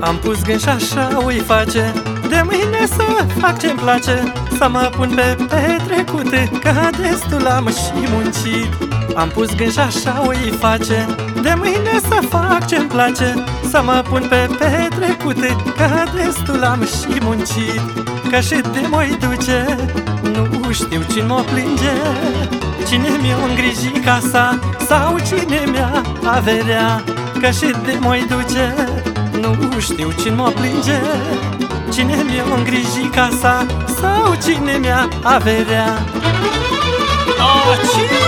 Am pus gând și așa o face. De mâine să fac ce-mi place. Să mă pun pe petrecute Că destul am și muncit. Am pus gând și așa o face. De mâine să fac ce-mi place. Să mă pun pe petrecute Că destul am și muncit. Că și de mă duce Nu știu cine mă plânge. Cine mi-o îngriji casa Sau cine mi-a averea? Că și de mă duce nu știu cine mă plânge Cine mi-a îngriji casa Sau cine mi-a averea Oh, cine?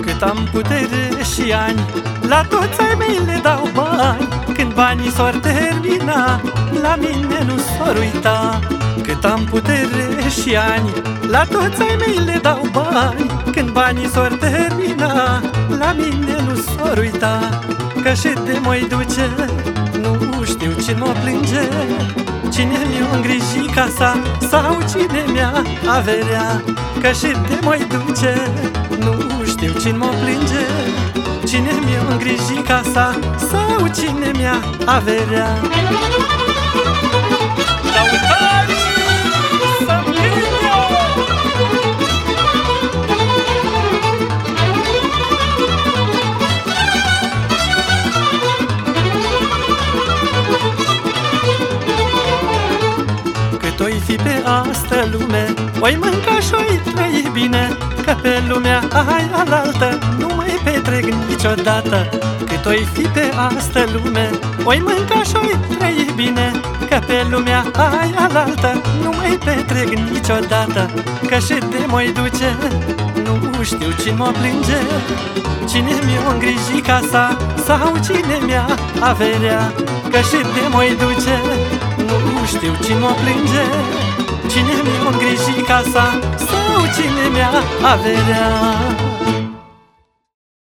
Cât am putere și ani La toți ai mei le dau bani Când banii s-or termina La mine nu s-or uita Cât am putere și ani. La toți ai mei le dau bani Când banii s-or termina La mine nu s-or uita Că și de mă duce Nu știu cine mă plânge. Cine mi-o îngriji casa Sau cine mi-a averea Că și de mă duce Nu știu cine mă plânge Cine mi-o îngriji casa Sau cine mi-a averea Lăutari să vină! Cât oi fi pe asta lume Oi mânca și oi trăi bine Că pe lumea aia alaltă Nu mai petrec niciodată. Cât oi fi pe asta lume Oi mânca și oi trăi bine. Că pe lumea aia alaltă Nu mai petrec niciodată. Că și de mă duce Nu știu cine mă plânge. Cine mi-o îngriji casa Sau cine mi-a averea? Că și de mă duce nu știu cine mă plânge. Cine mi-a îngriji casa Sau cine mi-a averea